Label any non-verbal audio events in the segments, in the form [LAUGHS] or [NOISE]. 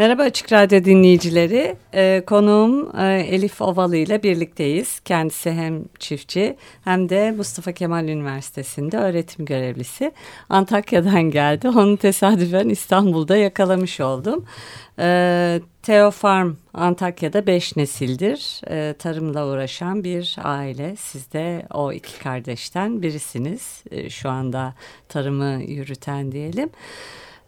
Merhaba Açık Radyo dinleyicileri. Ee, konuğum e, Elif Ovalı ile birlikteyiz. Kendisi hem çiftçi hem de Mustafa Kemal Üniversitesi'nde öğretim görevlisi. Antakya'dan geldi. Onu tesadüfen İstanbul'da yakalamış oldum. Ee, Teo Farm Antakya'da beş nesildir e, tarımla uğraşan bir aile. Siz de o iki kardeşten birisiniz. E, şu anda tarımı yürüten diyelim.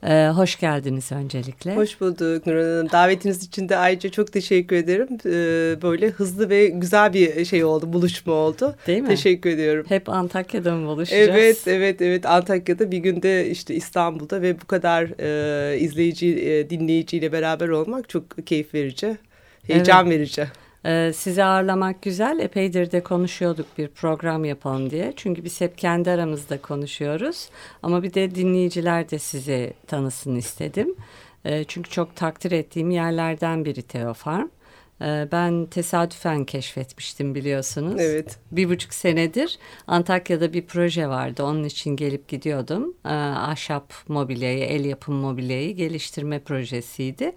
Ee, hoş geldiniz öncelikle. Hoş bulduk Nurhan Hanım. Davetiniz için de ayrıca çok teşekkür ederim. Ee, böyle hızlı ve güzel bir şey oldu, buluşma oldu. Değil mi? Teşekkür ediyorum. Hep Antakya'da mı buluşacağız? Evet, evet, evet. Antakya'da bir günde işte İstanbul'da ve bu kadar e, izleyici, e, dinleyiciyle beraber olmak çok keyif verici, heyecan evet. verici. Ee, sizi ağırlamak güzel. Epeydir de konuşuyorduk bir program yapalım diye. Çünkü biz hep kendi aramızda konuşuyoruz. Ama bir de dinleyiciler de sizi tanısın istedim. Ee, çünkü çok takdir ettiğim yerlerden biri Teofarm. Ee, ben tesadüfen keşfetmiştim biliyorsunuz. Evet. Bir buçuk senedir Antakya'da bir proje vardı. Onun için gelip gidiyordum. Ee, ahşap mobilyayı, el yapım mobilyayı geliştirme projesiydi.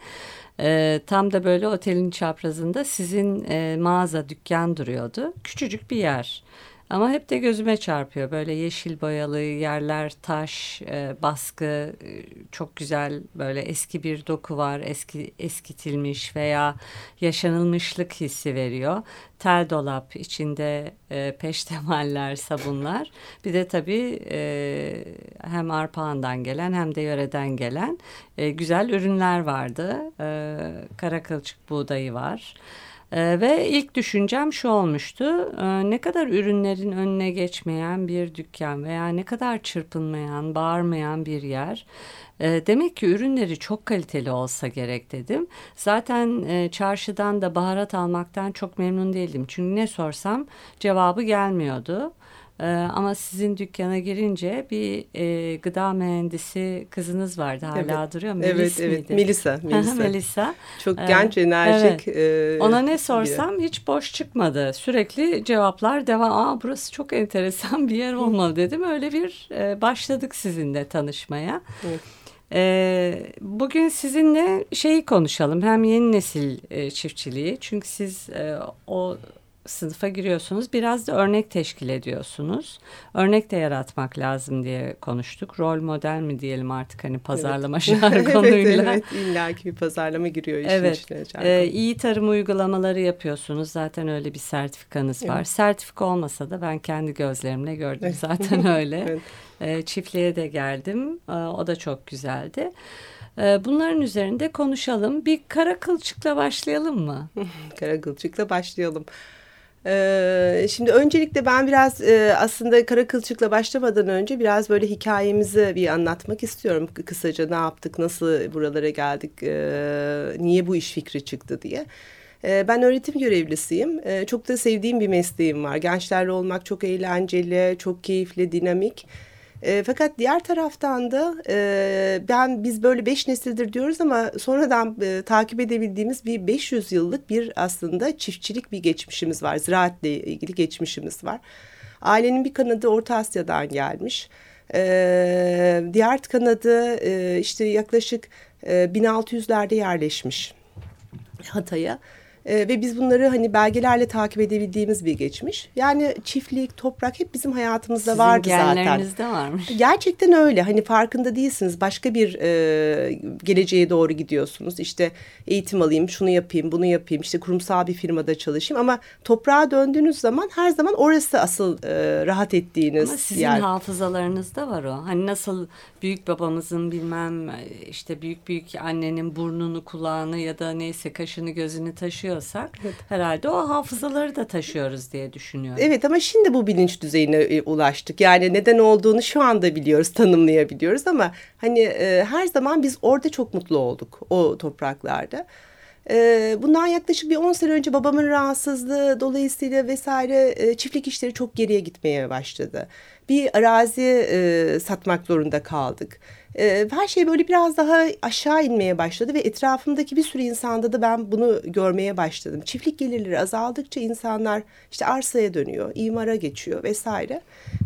E, tam da böyle otelin çaprazında sizin e, mağaza, dükkan duruyordu. Küçücük bir yer. Ama hep de gözüme çarpıyor. Böyle yeşil boyalı yerler, taş, e, baskı, e, çok güzel böyle eski bir doku var. Eski eskitilmiş veya yaşanılmışlık hissi veriyor. Tel dolap içinde e, peştemaller, sabunlar. Bir de tabii e, hem Arpahan'dan gelen hem de yöreden gelen e, güzel ürünler vardı. E, kara kılçık buğdayı var. Ee, ve ilk düşüncem şu olmuştu. Ee, ne kadar ürünlerin önüne geçmeyen bir dükkan veya ne kadar çırpınmayan, bağırmayan bir yer. Ee, demek ki ürünleri çok kaliteli olsa gerek dedim. Zaten e, çarşıdan da baharat almaktan çok memnun değildim. Çünkü ne sorsam cevabı gelmiyordu. Ee, ama sizin dükkana girince bir e, gıda mühendisi kızınız vardı hala evet. duruyor. Melis evet, evet. Melisa. [LAUGHS] Melisa. Melisa. Çok ee, genç, enerjik. Evet. E, Ona ne sorsam biri. hiç boş çıkmadı. Sürekli cevaplar devam. Aa burası çok enteresan bir yer olmalı dedim. Öyle bir e, başladık sizinle tanışmaya. Evet. Ee, bugün sizinle şeyi konuşalım. Hem yeni nesil e, çiftçiliği. Çünkü siz e, o sınıfa giriyorsunuz. Biraz da örnek teşkil ediyorsunuz. Örnek de yaratmak lazım diye konuştuk. Rol model mi diyelim artık hani pazarlama [LAUGHS] evet. jargonuyla. evet, evet illaki bir pazarlama giriyor işin evet. içine. Ee, iyi tarım uygulamaları yapıyorsunuz. Zaten öyle bir sertifikanız evet. var. Sertifika olmasa da ben kendi gözlerimle gördüm zaten [LAUGHS] öyle. evet. Ee, çiftliğe de geldim. Ee, o da çok güzeldi. Ee, bunların üzerinde konuşalım. Bir kara kılçıkla başlayalım mı? [LAUGHS] kara kılçıkla başlayalım. Ee, şimdi öncelikle ben biraz e, aslında kara kılçıkla başlamadan önce biraz böyle hikayemizi bir anlatmak istiyorum. Kısaca ne yaptık, nasıl buralara geldik, e, niye bu iş fikri çıktı diye. E, ben öğretim görevlisiyim. E, çok da sevdiğim bir mesleğim var. Gençlerle olmak çok eğlenceli, çok keyifli, dinamik. E, fakat diğer taraftan da e, ben biz böyle beş nesildir diyoruz ama sonradan e, takip edebildiğimiz bir 500 yıllık bir aslında çiftçilik bir geçmişimiz var. Ziraatle ilgili geçmişimiz var. Ailenin bir kanadı Orta Asya'dan gelmiş. E, diğer kanadı e, işte yaklaşık e, 1600'lerde yerleşmiş Hatay'a. E, ve biz bunları hani belgelerle takip edebildiğimiz bir geçmiş. Yani çiftlik, toprak hep bizim hayatımızda Sizin vardı zaten. genlerinizde varmış. Gerçekten öyle. Hani farkında değilsiniz. Başka bir e, geleceğe doğru gidiyorsunuz. İşte eğitim alayım, şunu yapayım, bunu yapayım. İşte kurumsal bir firmada çalışayım. Ama toprağa döndüğünüz zaman her zaman orası asıl e, rahat ettiğiniz Ama sizin yer. hafızalarınızda var o. Hani nasıl büyük babamızın bilmem işte büyük büyük annenin burnunu, kulağını ya da neyse kaşını gözünü taşıyor yapabiliyorsak evet. herhalde o hafızaları da taşıyoruz diye düşünüyorum. Evet ama şimdi bu bilinç düzeyine e, ulaştık. Yani neden olduğunu şu anda biliyoruz, tanımlayabiliyoruz ama hani e, her zaman biz orada çok mutlu olduk o topraklarda. E, bundan yaklaşık bir 10 sene önce babamın rahatsızlığı dolayısıyla vesaire e, çiftlik işleri çok geriye gitmeye başladı. Bir arazi e, satmak zorunda kaldık. E, her şey böyle biraz daha aşağı inmeye başladı ve etrafımdaki bir sürü insanda da ben bunu görmeye başladım. Çiftlik gelirleri azaldıkça insanlar işte arsaya dönüyor, imara geçiyor vesaire.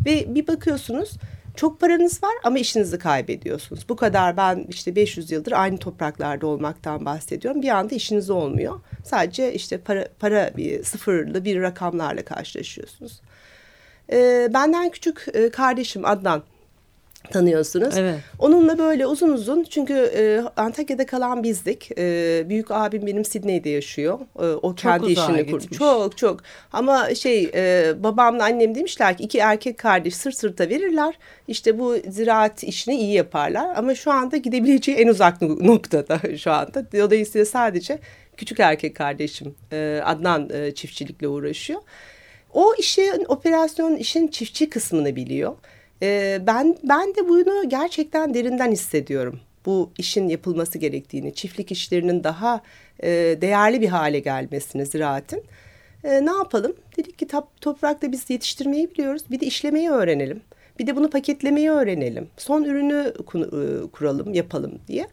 Ve bir bakıyorsunuz çok paranız var ama işinizi kaybediyorsunuz. Bu kadar ben işte 500 yıldır aynı topraklarda olmaktan bahsediyorum. Bir anda işiniz olmuyor. Sadece işte para, para bir sıfırlı bir rakamlarla karşılaşıyorsunuz. Ee, benden küçük e, kardeşim Adnan tanıyorsunuz. Evet. Onunla böyle uzun uzun çünkü e, Antakya'da kalan bizdik. E, büyük abim benim Sidney'de yaşıyor. E, o çok kendi işini kurdu. Çok çok. Ama şey e, babamla annem demişler ki iki erkek kardeş sırt sırta verirler. İşte bu ziraat işini iyi yaparlar. Ama şu anda gidebileceği en uzak noktada şu anda. Dolayısıyla sadece küçük erkek kardeşim e, Adnan e, çiftçilikle uğraşıyor. O işin operasyon işin çiftçi kısmını biliyor. E, ben ben de bunu gerçekten derinden hissediyorum. Bu işin yapılması gerektiğini, çiftlik işlerinin daha e, değerli bir hale gelmesini ziraatin. E, ne yapalım? Dedik ki top, toprakta biz yetiştirmeyi biliyoruz. Bir de işlemeyi öğrenelim. Bir de bunu paketlemeyi öğrenelim. Son ürünü e, kuralım, yapalım diye.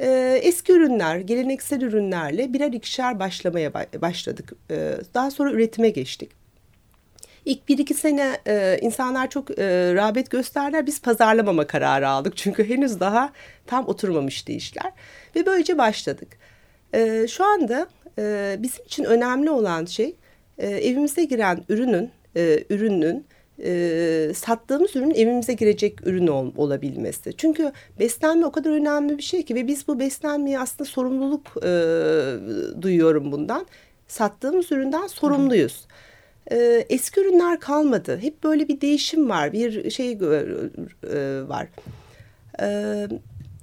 E, eski ürünler, geleneksel ürünlerle birer ikişer başlamaya başladık. E, daha sonra üretime geçtik. İlk bir iki sene e, insanlar çok e, rağbet gösterdiler. Biz pazarlamama kararı aldık. Çünkü henüz daha tam oturmamıştı işler. Ve böylece başladık. E, şu anda e, bizim için önemli olan şey e, evimize giren ürünün, e, ürünün e, sattığımız ürün evimize girecek ürün ol, olabilmesi. Çünkü beslenme o kadar önemli bir şey ki ve biz bu beslenmeye aslında sorumluluk e, duyuyorum bundan. Sattığımız üründen sorumluyuz. Hı e, eski ürünler kalmadı. Hep böyle bir değişim var, bir şey e, var. E,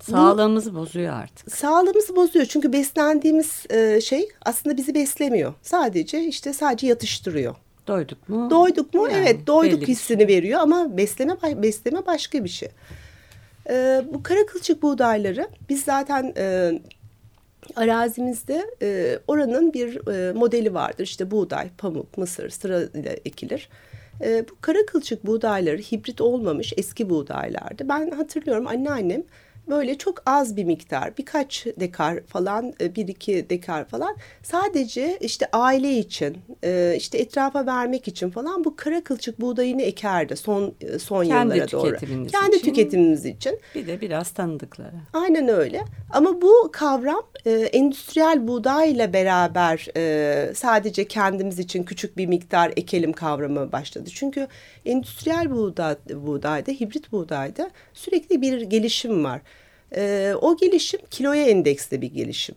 Sağlığımızı bozuyor artık. Sağlığımızı bozuyor çünkü beslendiğimiz e, şey aslında bizi beslemiyor. Sadece işte sadece yatıştırıyor. Doyduk mu? Doyduk mu? Yani, evet, doyduk hissini şey. veriyor ama besleme besleme başka bir şey. E, bu kara kılçık buğdayları biz zaten e, arazimizde e, oranın bir e, modeli vardır. İşte buğday, pamuk, mısır sırayla ekilir. E, bu kara kılçık buğdayları hibrit olmamış eski buğdaylardı. Ben hatırlıyorum anneannem böyle çok az bir miktar birkaç dekar falan e, bir iki dekar falan sadece işte aile için e, işte etrafa vermek için falan bu kara kılçık buğdayını ekerdi son e, son Kendi yıllara doğru. Kendi için, tüketimimiz için. Bir de biraz tanıdıkları. Aynen öyle. Ama bu kavram endüstriyel buğdayla beraber sadece kendimiz için küçük bir miktar ekelim kavramı başladı. Çünkü endüstriyel buğday, buğdayda, hibrit buğdayda sürekli bir gelişim var. E, o gelişim kiloya endeksli bir gelişim.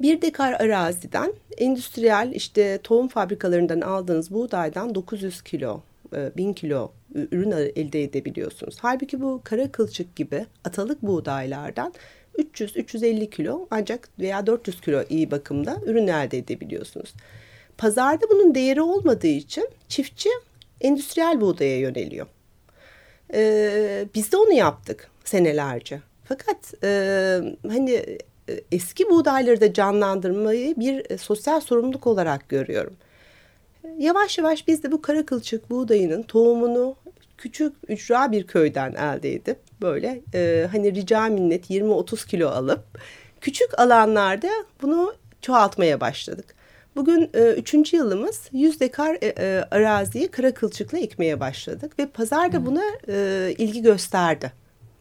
Bir dekar araziden endüstriyel işte tohum fabrikalarından aldığınız buğdaydan 900 kilo, 1000 e, kilo ürün elde edebiliyorsunuz. Halbuki bu kara kılçık gibi atalık buğdaylardan 300-350 kilo ancak veya 400 kilo iyi bakımda ürün elde edebiliyorsunuz. Pazarda bunun değeri olmadığı için çiftçi endüstriyel buğdaya yöneliyor. Ee, biz de onu yaptık senelerce. Fakat e, hani e, eski buğdayları da canlandırmayı bir e, sosyal sorumluluk olarak görüyorum. Yavaş yavaş biz de bu kara kılçık buğdayının tohumunu küçük ücra bir köyden elde edip böyle e, hani rica minnet 20-30 kilo alıp küçük alanlarda bunu çoğaltmaya başladık. Bugün e, üçüncü yılımız 100 dekar e, e, araziyi kara kılçıkla ekmeye başladık ve pazar da buna e, ilgi gösterdi.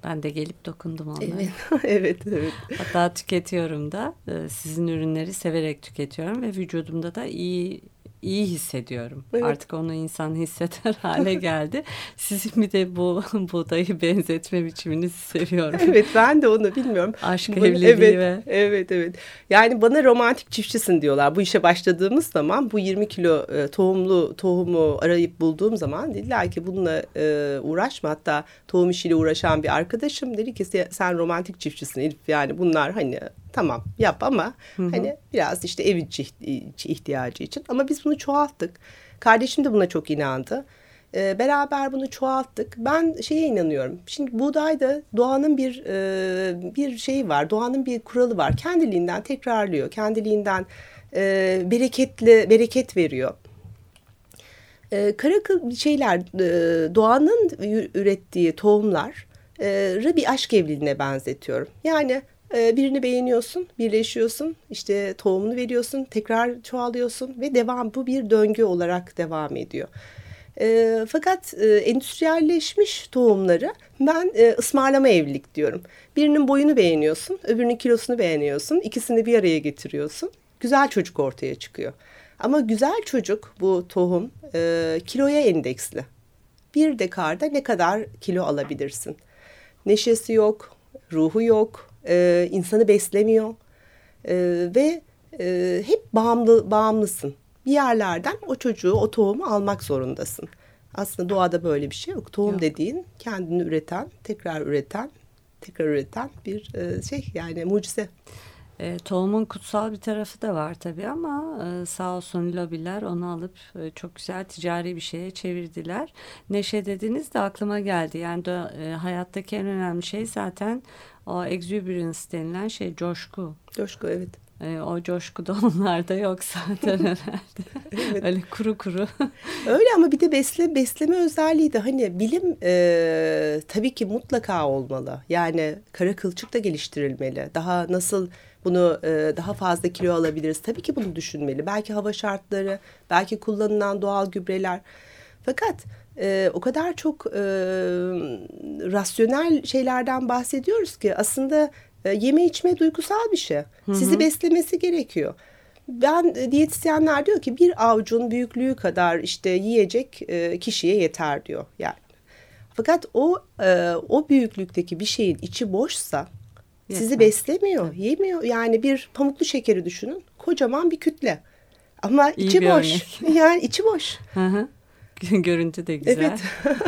Ben de gelip dokundum onlara. Evet, [LAUGHS] evet, evet. Hatta tüketiyorum da. Ee, sizin ürünleri severek tüketiyorum ve vücudumda da iyi iyi hissediyorum. Evet. Artık onu insan hisseder [LAUGHS] hale geldi. Sizin bir de bu [LAUGHS] buğdayı benzetme biçiminizi seviyorum. Evet ben de onu bilmiyorum. Aşk bu, evliliği evet, ve... Evet evet. Yani bana romantik çiftçisin diyorlar. Bu işe başladığımız zaman bu 20 kilo e, tohumlu tohumu arayıp bulduğum zaman dediler ki bununla e, uğraşma. Hatta tohum işiyle uğraşan bir arkadaşım dedi ki sen romantik çiftçisin Elif. Yani bunlar hani tamam yap ama hı hı. hani biraz işte ev içi ihtiyacı için ama biz bunu çoğalttık. Kardeşim de buna çok inandı. E, beraber bunu çoğalttık. Ben şeye inanıyorum. Şimdi buğdayda doğanın bir e, bir şeyi var. Doğanın bir kuralı var. Kendiliğinden tekrarlıyor. Kendiliğinden e, bereketli bereket veriyor. E, kara şeyler e, doğanın ürettiği tohumlar e, bir aşk evliliğine benzetiyorum. Yani birini beğeniyorsun, birleşiyorsun, işte tohumunu veriyorsun, tekrar çoğalıyorsun ve devam bu bir döngü olarak devam ediyor. E, fakat e, endüstriyelleşmiş tohumları ben e, ısmarlama evlilik diyorum. Birinin boyunu beğeniyorsun, öbürünün kilosunu beğeniyorsun, ikisini bir araya getiriyorsun. Güzel çocuk ortaya çıkıyor. Ama güzel çocuk bu tohum e, kiloya endeksli. Bir dekarda ne kadar kilo alabilirsin? Neşesi yok, ruhu yok, e, insanı beslemiyor e, ve e, hep bağımlı bağımlısın bir yerlerden o çocuğu, o tohumu almak zorundasın. Aslında doğada böyle bir şey yok. Tohum yok. dediğin kendini üreten, tekrar üreten, tekrar üreten bir e, şey yani mucize. E, tohumun kutsal bir tarafı da var tabii ama e, sağ olsun lobiler onu alıp e, çok güzel ticari bir şeye çevirdiler. Neşe dediniz de aklıma geldi. Yani de, e, hayattaki en önemli şey zaten o exuberance denilen şey coşku. Coşku evet. E, o coşku da [LAUGHS] onlarda yok zaten [LAUGHS] herhalde. evet. Öyle kuru kuru. [LAUGHS] Öyle ama bir de besle, besleme özelliği de hani bilim e, tabii ki mutlaka olmalı. Yani kara kılçık da geliştirilmeli. Daha nasıl bunu e, daha fazla kilo alabiliriz? Tabii ki bunu düşünmeli. Belki hava şartları, belki kullanılan doğal gübreler. Fakat e, o kadar çok e, rasyonel şeylerden bahsediyoruz ki aslında e, yeme içme duygusal bir şey. Hı hı. Sizi beslemesi gerekiyor. Ben e, diyetisyenler diyor ki bir avucun büyüklüğü kadar işte yiyecek e, kişiye yeter diyor yani. Fakat o e, o büyüklükteki bir şeyin içi boşsa Yetmez. sizi beslemiyor, evet. yemiyor. Yani bir pamuklu şekeri düşünün. Kocaman bir kütle. Ama İyi içi boş. [LAUGHS] yani içi boş. [LAUGHS] Görüntü de güzel. Evet. [LAUGHS]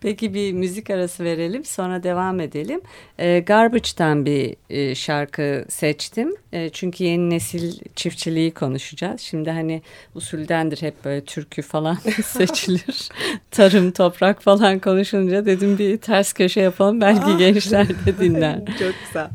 Peki bir müzik arası verelim sonra devam edelim. E, Garbage'dan bir e, şarkı seçtim. E, çünkü yeni nesil çiftçiliği konuşacağız. Şimdi hani usuldendir hep böyle türkü falan [LAUGHS] seçilir. Tarım, toprak falan konuşunca dedim bir ters köşe yapalım. Belki gençler de [LAUGHS] dinler. Çok güzel.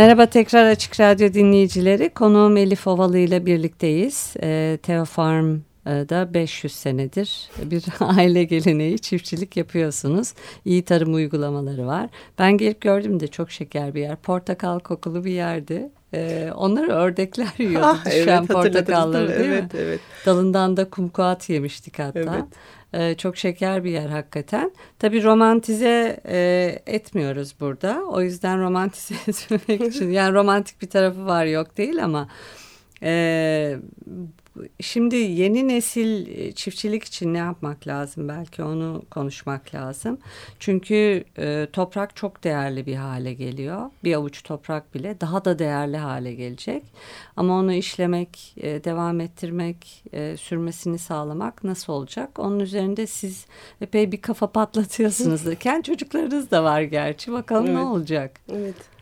Merhaba tekrar Açık Radyo dinleyicileri. Konuğum Elif Ovalı ile birlikteyiz. E, Teofarm da 500 senedir bir [LAUGHS] aile geleneği çiftçilik yapıyorsunuz. İyi tarım uygulamaları var. Ben gelip gördüm de çok şeker bir yer. Portakal kokulu bir yerdi. Ee, onları ördekler yiyordu ah, düşen evet, portakalları değil, değil evet, mi? Evet. Dalından da kumkuat yemiştik hatta. Evet. Ee, çok şeker bir yer hakikaten. Tabii romantize e, etmiyoruz burada. O yüzden romantize [LAUGHS] etmemek için yani romantik bir tarafı var yok değil ama e, Şimdi yeni nesil e, çiftçilik için ne yapmak lazım? Belki onu konuşmak lazım. Çünkü e, toprak çok değerli bir hale geliyor. Bir avuç toprak bile daha da değerli hale gelecek. Ama onu işlemek, e, devam ettirmek, e, sürmesini sağlamak nasıl olacak? Onun üzerinde siz epey bir kafa patlatıyorsunuz. [LAUGHS] Kendi çocuklarınız da var gerçi. Bakalım evet. ne olacak? Evet.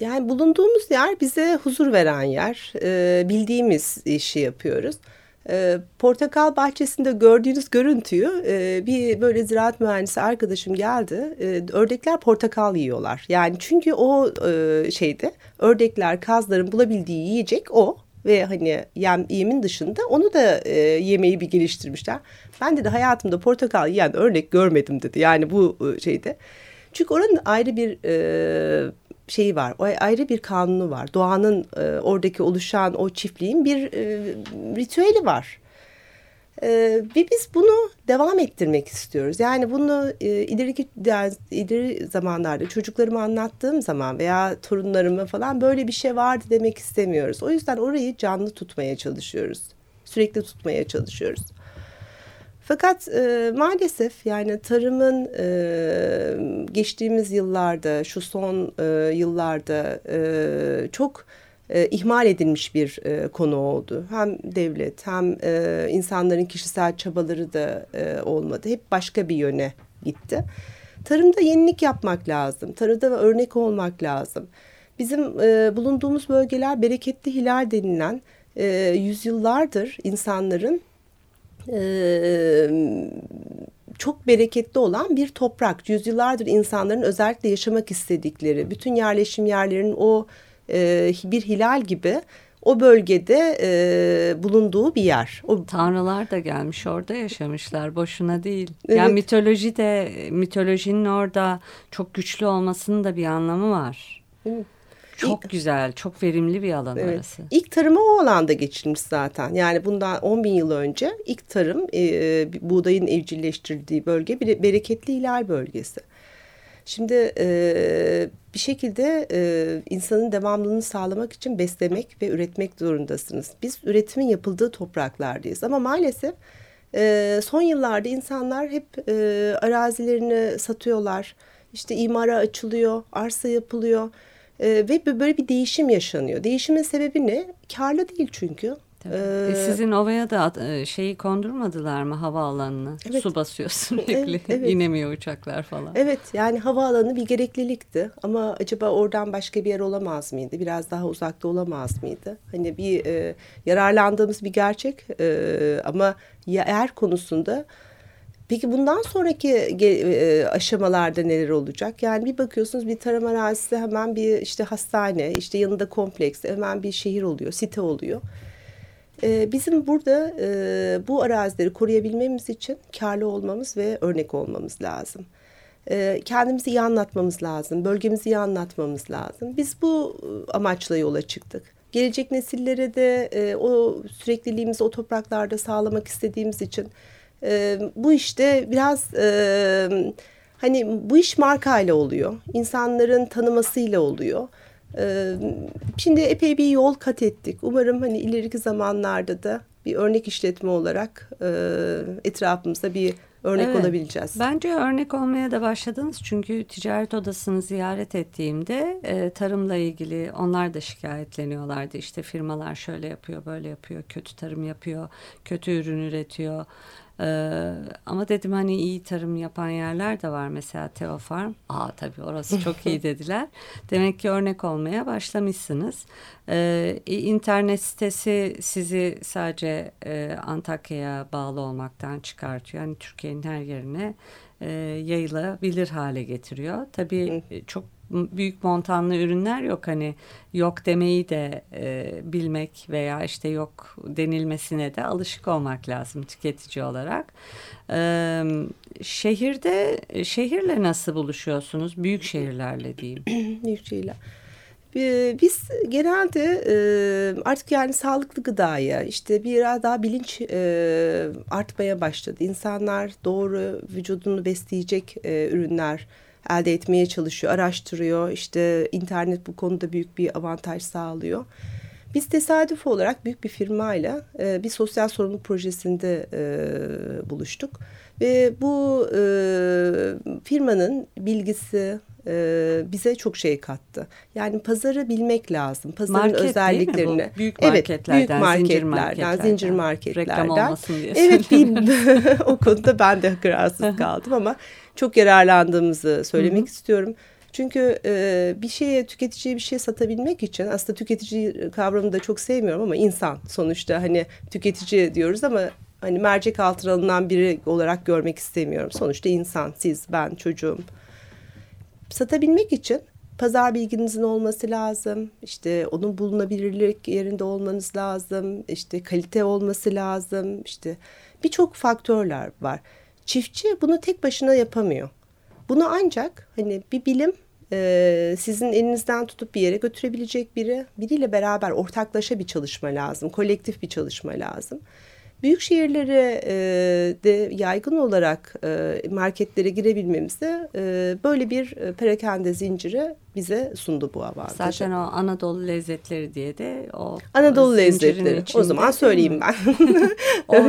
Yani bulunduğumuz yer bize huzur veren yer. Ee, bildiğimiz işi yapıyoruz. Ee, portakal bahçesinde gördüğünüz görüntüyü e, bir böyle ziraat mühendisi arkadaşım geldi. E, ördekler portakal yiyorlar. Yani çünkü o e, şeyde ördekler kazların bulabildiği yiyecek o ve hani yem, yemin dışında onu da e, yemeği bir geliştirmişler. Ben de hayatımda portakal yiyen örnek görmedim dedi. Yani bu e, şeyde. Çünkü oranın ayrı bir e, şeyi var. O ayrı bir kanunu var. Doğanın e, oradaki oluşan o çiftliğin bir e, ritüeli var. E, ve biz bunu devam ettirmek istiyoruz. Yani bunu e, ileriki ileri zamanlarda çocuklarıma anlattığım zaman veya torunlarıma falan böyle bir şey vardı demek istemiyoruz. O yüzden orayı canlı tutmaya çalışıyoruz. Sürekli tutmaya çalışıyoruz. Fakat e, maalesef yani tarımın e, geçtiğimiz yıllarda, şu son e, yıllarda e, çok e, ihmal edilmiş bir e, konu oldu. Hem devlet hem e, insanların kişisel çabaları da e, olmadı. Hep başka bir yöne gitti. Tarımda yenilik yapmak lazım. Tarımda örnek olmak lazım. Bizim e, bulunduğumuz bölgeler bereketli hilal denilen e, yüzyıllardır insanların çok bereketli olan bir toprak. Yüzyıllardır insanların özellikle yaşamak istedikleri, bütün yerleşim yerlerinin o e, bir hilal gibi o bölgede e, bulunduğu bir yer. O... Tanrılar da gelmiş orada yaşamışlar boşuna değil. Evet. Yani mitoloji de mitolojinin orada çok güçlü olmasının da bir anlamı var. Evet. Çok İlk, güzel, çok verimli bir alan evet. orası. İlk tarımı o alanda geçirmiş zaten. Yani bundan 10 bin yıl önce ilk tarım e, buğdayın evcilleştirdiği bölge bir bereketli hilal bölgesi. Şimdi e, bir şekilde e, insanın devamlılığını sağlamak için beslemek ve üretmek zorundasınız. Biz üretimin yapıldığı topraklardayız ama maalesef e, son yıllarda insanlar hep e, arazilerini satıyorlar. İşte imara açılıyor, arsa yapılıyor. E, ve böyle bir değişim yaşanıyor. Değişimin sebebi ne? Karlı değil çünkü. Ee, Sizin ovaya da e, şeyi kondurmadılar mı havaalanını? Evet. Su basıyor sürekli. Evet, evet. [LAUGHS] İnemiyor uçaklar falan. Evet yani havaalanı bir gereklilikti. Ama acaba oradan başka bir yer olamaz mıydı? Biraz daha uzakta olamaz mıydı? Hani bir e, yararlandığımız bir gerçek e, ama yer konusunda Peki bundan sonraki e, aşamalarda neler olacak? Yani bir bakıyorsunuz bir tarım arazisi hemen bir işte hastane, işte yanında kompleks, hemen bir şehir oluyor, site oluyor. E, bizim burada e, bu arazileri koruyabilmemiz için karlı olmamız ve örnek olmamız lazım. Kendimizi iyi anlatmamız lazım, bölgemizi iyi anlatmamız lazım. Biz bu amaçla yola çıktık. Gelecek nesillere de o sürekliliğimizi o topraklarda sağlamak istediğimiz için e, bu işte biraz e, hani bu iş markayla oluyor. İnsanların tanımasıyla oluyor. E, şimdi epey bir yol kat ettik. Umarım hani ileriki zamanlarda da bir örnek işletme olarak e, etrafımızda bir örnek evet, olabileceğiz. Bence örnek olmaya da başladınız çünkü ticaret odasını ziyaret ettiğimde e, tarımla ilgili onlar da şikayetleniyorlardı. İşte firmalar şöyle yapıyor, böyle yapıyor, kötü tarım yapıyor, kötü ürün üretiyor. Ee, ama dedim hani iyi tarım yapan yerler de var mesela Teofarm. Aa tabii orası çok iyi [LAUGHS] dediler. Demek ki örnek olmaya başlamışsınız. Ee, internet sitesi sizi sadece e, Antakya'ya bağlı olmaktan çıkartıyor. Yani Türkiye'nin her yerine e, yayılabilir hale getiriyor. Tabii çok büyük montanlı ürünler yok hani yok demeyi de e, bilmek veya işte yok denilmesine de alışık olmak lazım tüketici olarak. E, şehirde şehirle nasıl buluşuyorsunuz? Büyük şehirlerle diyeyim. [CLEARS THROAT] büyük şehirler. Biz genelde artık yani sağlıklı gıdaya işte biraz daha bilinç artmaya başladı. İnsanlar doğru vücudunu besleyecek ürünler elde etmeye çalışıyor, araştırıyor. İşte internet bu konuda büyük bir avantaj sağlıyor. Biz tesadüf olarak büyük bir firmayla e, bir sosyal sorumluluk projesinde e, buluştuk. Ve bu e, firmanın bilgisi e, bize çok şey kattı. Yani pazarı bilmek lazım. Pazarın Market, özelliklerini. Büyük marketlerden, evet, büyük marketlerden, zincir marketlerden. Zincir marketlerden. Reklam olmasın diye. Evet, bir, [LAUGHS] o konuda ben de kararsız kaldım ama çok yararlandığımızı söylemek Hı-hı. istiyorum. Çünkü e, bir şeye tüketiciye bir şey satabilmek için aslında tüketici kavramını da çok sevmiyorum ama insan sonuçta hani tüketici diyoruz ama hani mercek altına alınan biri olarak görmek istemiyorum. Sonuçta insan, siz, ben, çocuğum. Satabilmek için pazar bilginizin olması lazım. İşte onun bulunabilirlik yerinde olmanız lazım. İşte kalite olması lazım. İşte birçok faktörler var. Çiftçi bunu tek başına yapamıyor. Bunu ancak hani bir bilim e, sizin elinizden tutup bir yere götürebilecek biri, biriyle beraber ortaklaşa bir çalışma lazım, kolektif bir çalışma lazım. Büyük şehirlere e, de yaygın olarak e, marketlere girebilmemizi e, böyle bir perakende zinciri bize sundu bu avantajı. Zaten o Anadolu lezzetleri diye de o Anadolu lezzetleri. O zaman söyleyeyim ben. [LAUGHS] Or,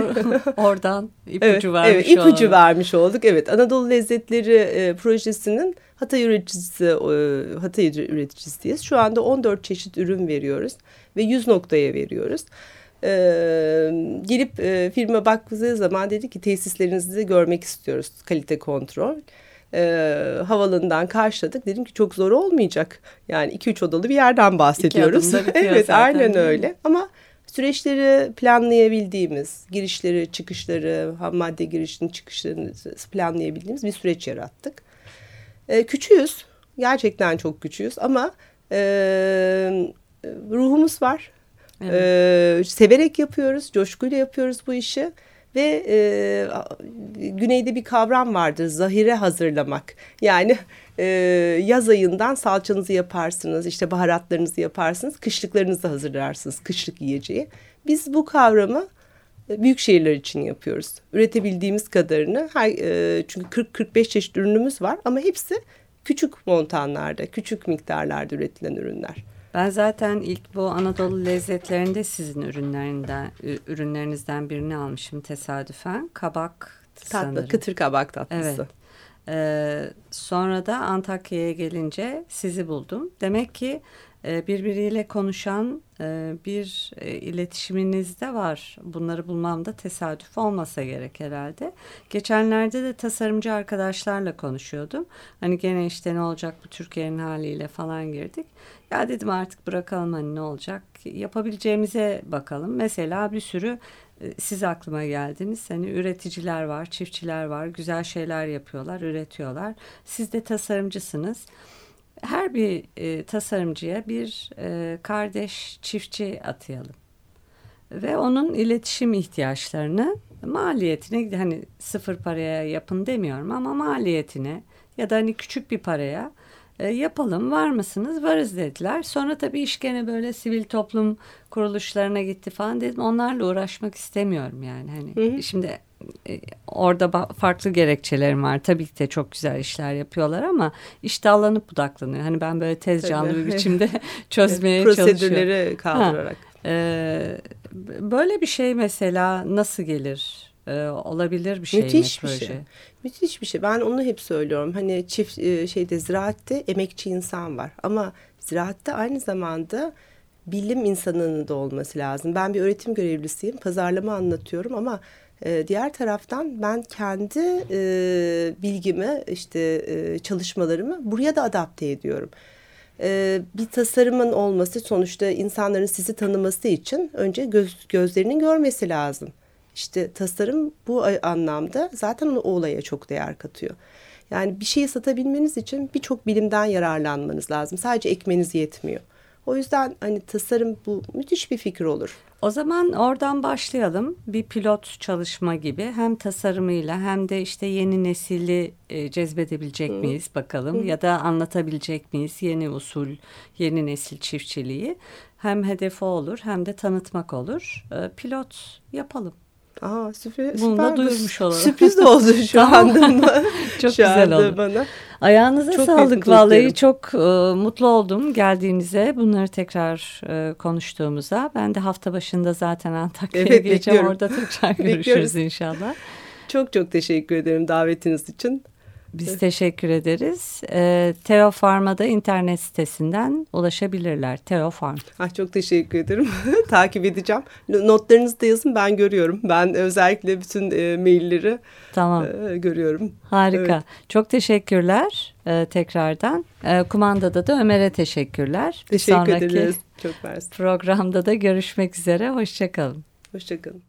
[LAUGHS] oradan ipucu evet, vermiş evet, ipucu olduk. vermiş olduk. Evet Anadolu lezzetleri e, projesinin Hatay üreticisi e, Hatay üreticisiyiz. Şu anda 14 çeşit ürün veriyoruz ve 100 noktaya veriyoruz e, gelip e, firma baktığı zaman dedi ki tesislerinizi görmek istiyoruz kalite kontrol. E, havalanından karşıladık. Dedim ki çok zor olmayacak. Yani iki üç odalı bir yerden bahsediyoruz. [LAUGHS] evet zaten, aynen öyle. Ama süreçleri planlayabildiğimiz, girişleri, çıkışları, ham madde girişini, çıkışlarını planlayabildiğimiz bir süreç yarattık. E, küçüğüz. Gerçekten çok küçüğüz ama e, ruhumuz var Evet. Ee, severek yapıyoruz, coşkuyla yapıyoruz bu işi ve e, güneyde bir kavram vardır zahire hazırlamak. Yani e, yaz ayından salçanızı yaparsınız, işte baharatlarınızı yaparsınız, kışlıklarınızı hazırlarsınız, kışlık yiyeceği. Biz bu kavramı e, büyük şehirler için yapıyoruz. Üretebildiğimiz kadarını her, e, çünkü 40-45 çeşit ürünümüz var ama hepsi küçük montanlarda, küçük miktarlarda üretilen ürünler. Ben zaten ilk bu Anadolu lezzetlerinde sizin ürünlerinden ürünlerinizden birini almışım tesadüfen. Kabak Tatlı, sanırım. kıtır kabak tatlısı. Evet. Ee, sonra da Antakya'ya gelince sizi buldum. Demek ki e, birbiriyle konuşan e, bir e, iletişiminiz de var. Bunları bulmam da tesadüf olmasa gerek herhalde. Geçenlerde de tasarımcı arkadaşlarla konuşuyordum. Hani gene işte ne olacak bu Türkiye'nin haliyle falan girdik. Ya dedim artık bırakalım hani ne olacak. Yapabileceğimize bakalım. Mesela bir sürü siz aklıma geldiniz. Hani üreticiler var, çiftçiler var, güzel şeyler yapıyorlar, üretiyorlar. Siz de tasarımcısınız her bir e, tasarımcıya bir e, kardeş çiftçi atayalım. Ve onun iletişim ihtiyaçlarını maliyetine hani sıfır paraya yapın demiyorum ama maliyetine ya da hani küçük bir paraya e, yapalım var mısınız? Varız dediler. Sonra tabii iş gene böyle sivil toplum kuruluşlarına gitti falan dedim. Onlarla uğraşmak istemiyorum yani. Hani hı hı. şimdi e, orada farklı gerekçelerim var. Tabii ki de çok güzel işler yapıyorlar ama iş dallanıp budaklanıyor. Hani ben böyle tez canlı bir [LAUGHS] biçimde [LAUGHS] çözmeye Prosedürleri çalışıyorum. Prosedürleri kaldırarak. Ha, e, böyle bir şey mesela nasıl gelir? E, olabilir bir şey Müthiş mi proje? Bir şey. Müthiş bir şey. Ben onu hep söylüyorum. Hani çift e, şeyde ziraatte emekçi insan var ama ziraatte aynı zamanda bilim insanının da olması lazım. Ben bir öğretim görevlisiyim. Pazarlama anlatıyorum ama e, diğer taraftan ben kendi e, bilgimi işte e, çalışmalarımı buraya da adapte ediyorum. E, bir tasarımın olması sonuçta insanların sizi tanıması için önce göz, gözlerinin görmesi lazım. İşte tasarım bu anlamda zaten o olaya çok değer katıyor. Yani bir şeyi satabilmeniz için birçok bilimden yararlanmanız lazım. Sadece ekmeniz yetmiyor. O yüzden hani tasarım bu müthiş bir fikir olur. O zaman oradan başlayalım. Bir pilot çalışma gibi hem tasarımıyla hem de işte yeni nesili e, cezbedebilecek Hı. miyiz bakalım Hı. ya da anlatabilecek miyiz yeni usul, yeni nesil çiftçiliği. Hem hedefi olur hem de tanıtmak olur. E, pilot yapalım. Aa, süper, Bunu da duyurmuş olalım. Sürpriz de oldu şu [LAUGHS] anda. [LAUGHS] Çok şu güzel oldu. Bana. Ayağınıza çok sağlık vallahi çok e, mutlu oldum geldiğinize bunları tekrar e, konuştuğumuza. Ben de hafta başında zaten Antakya'ya evet, geleceğim orada tekrar [LAUGHS] görüşürüz inşallah. Çok çok teşekkür ederim davetiniz için. Biz teşekkür ederiz. E, Teo Farm'a internet sitesinden ulaşabilirler. Teo Farm. Ah, çok teşekkür ederim. [LAUGHS] Takip edeceğim. Notlarınızı da yazın ben görüyorum. Ben özellikle bütün e, mailleri tamam. e, görüyorum. Harika. Evet. Çok teşekkürler e, tekrardan. E, kumandada da Ömer'e teşekkürler. Teşekkür Sonraki ederiz. Çok mersi. Programda da görüşmek üzere. Hoşçakalın. Hoşçakalın.